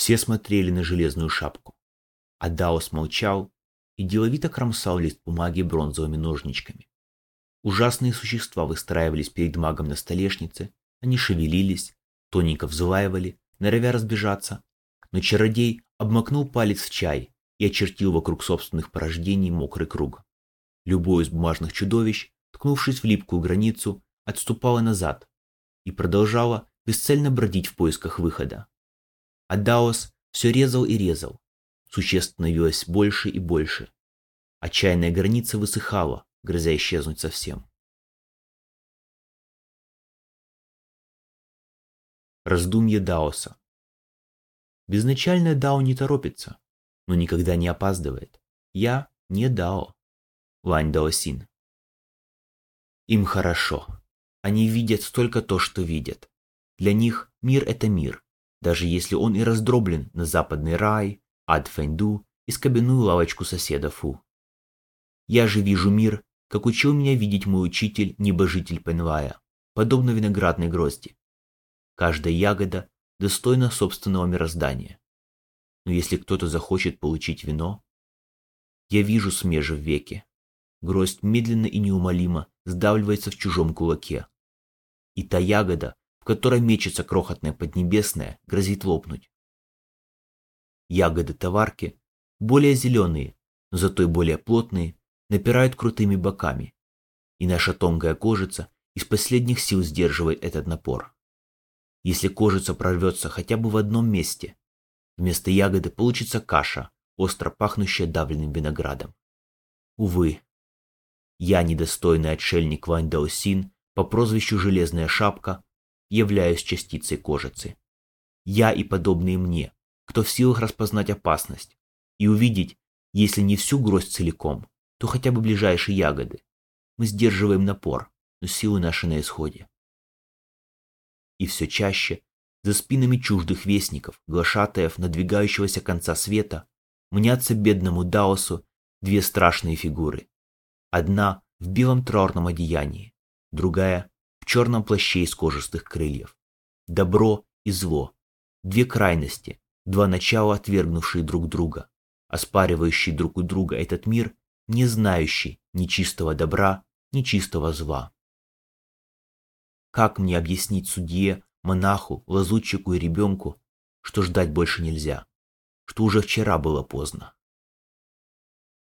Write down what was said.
Все смотрели на железную шапку. А Даос молчал и деловито кромсал лист бумаги бронзовыми ножничками. Ужасные существа выстраивались перед магом на столешнице, они шевелились, тоненько взваивали, норовя разбежаться, но чародей обмакнул палец в чай и очертил вокруг собственных порождений мокрый круг. Любое из бумажных чудовищ, ткнувшись в липкую границу, отступало назад и продолжало бесцельно бродить в поисках выхода. А Даос все резал и резал. Существ становилось больше и больше. Отчаянная граница высыхала, грозя исчезнуть совсем. Раздумье Даоса Безначальное Дао не торопится, но никогда не опаздывает. Я не Дао. Вань Даосин. Им хорошо. Они видят только то, что видят. Для них мир – это мир, даже если он и раздроблен на западный рай, ад Фэнду и скобяную лавочку соседа Фу. Я же вижу мир, как учил меня видеть мой учитель, небожитель Пенвая, подобно виноградной грозди. Каждая ягода достойна собственного мироздания. Но если кто-то захочет получить вино, я вижу смежи в веке. Гроздь медленно и неумолимо сдавливается в чужом кулаке. И та ягода, которой мечется крохотная поднебесная, грозит лопнуть. Ягоды товарки, более зеленые, но зато и более плотные, напирают крутыми боками, и наша тонкая кожица из последних сил сдерживает этот напор. Если кожица прорвется хотя бы в одном месте, вместо ягоды получится каша, остро пахнущая давленным виноградом. Увы, я, недостойный отшельник Вань Даосин, по прозвищу Железная Шапка, являюсь частицей кожицы. Я и подобные мне, кто в силах распознать опасность и увидеть, если не всю гроздь целиком, то хотя бы ближайшие ягоды. Мы сдерживаем напор, но силы наши на исходе и все чаще, за спинами чуждых вестников, глашатаев надвигающегося конца света, мнятся бедному Даосу две страшные фигуры. Одна в белом траурном одеянии, другая черном плаще из кожистых крыльев. Добро и зло. Две крайности, два начала, отвергнувшие друг друга, оспаривающие друг у друга этот мир, не знающий ни чистого добра, ни чистого зла. Как мне объяснить судье, монаху, лазутчику и ребенку, что ждать больше нельзя, что уже вчера было поздно?